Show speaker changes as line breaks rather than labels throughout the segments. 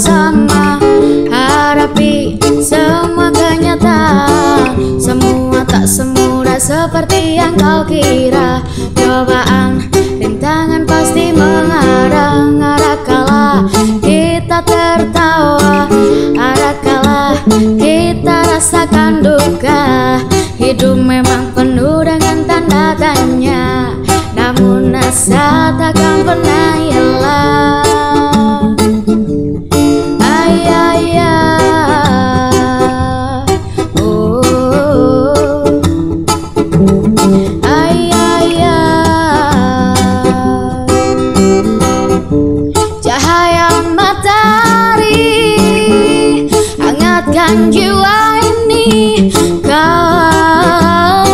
bersama Hadapi semua kenyataan. Semua tak semudah seperti yang kau kira. Cobaan, rintangan pasti mengadang Ada kala kita tertawa Ada kala kita rasakan duka. Hidup memang penuh dengan tanda tanya. Namun asa takkan Hangatkan jiwa ini Kau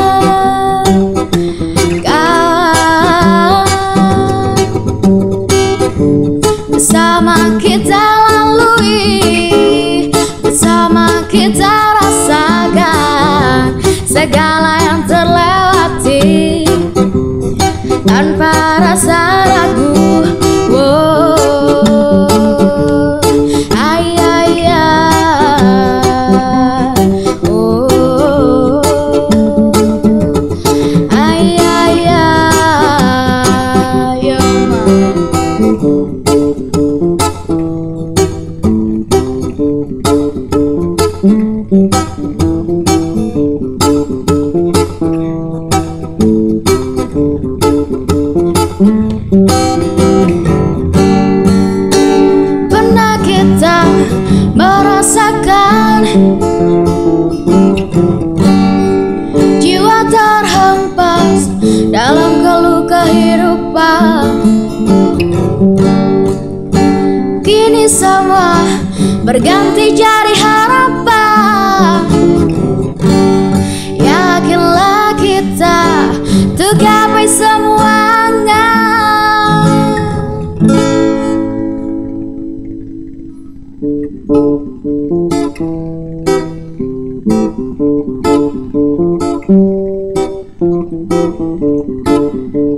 Kau. Bersama kita lalui Bersama kita rasakan Segala yang terlewati. Tanpa rasa ragu berganti jadi harapan. Yakinlah kita Untuk gapai semuanya. Ada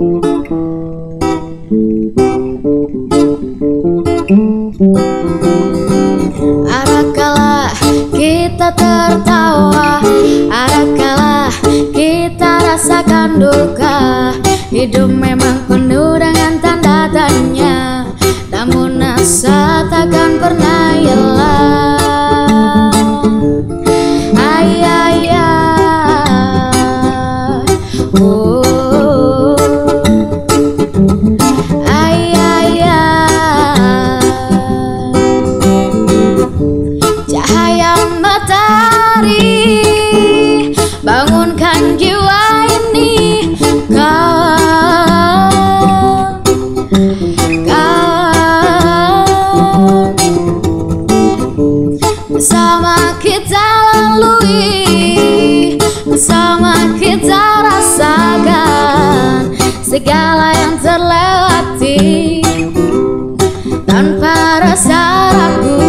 kita tertawa. Ada kita rasakan duka? Hidup memang Segala yang terlewati tanpa rasa ragu.